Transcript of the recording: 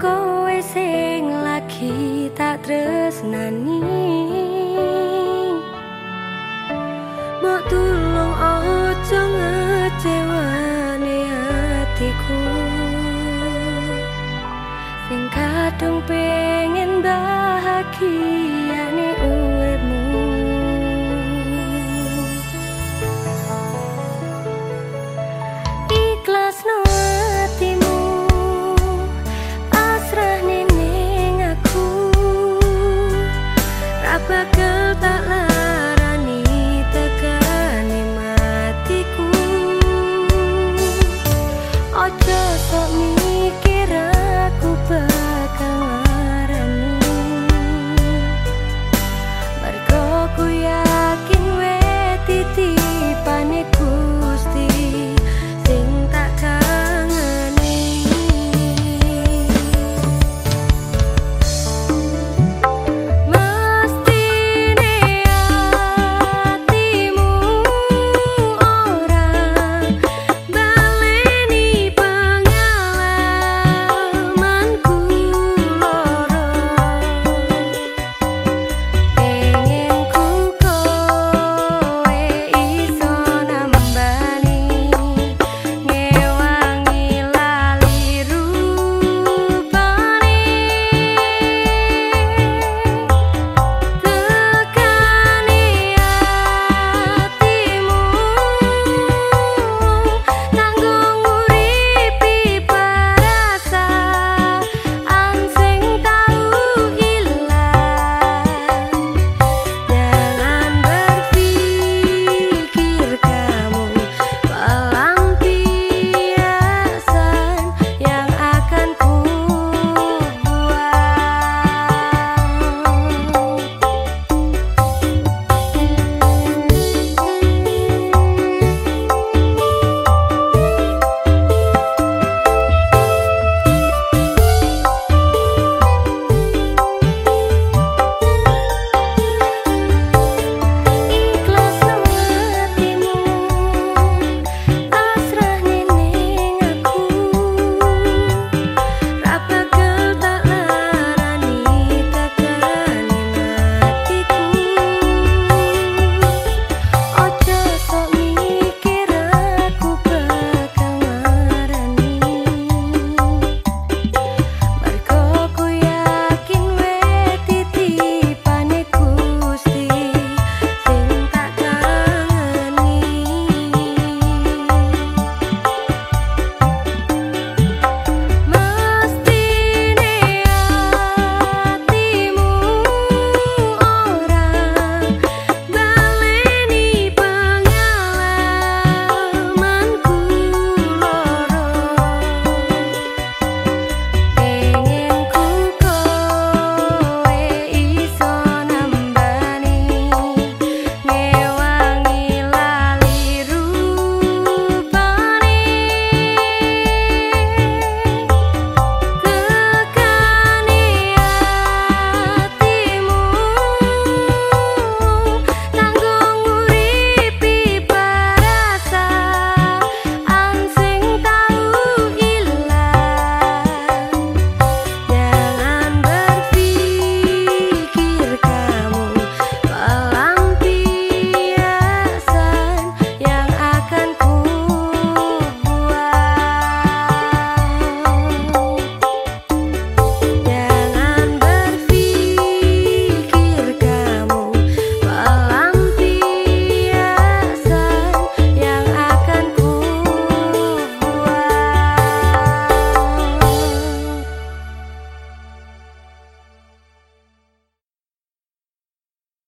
kowe sing lagi tak tresnani. Mbok tulung ojo ngecewani atiku Sing kadung pengen bahagia.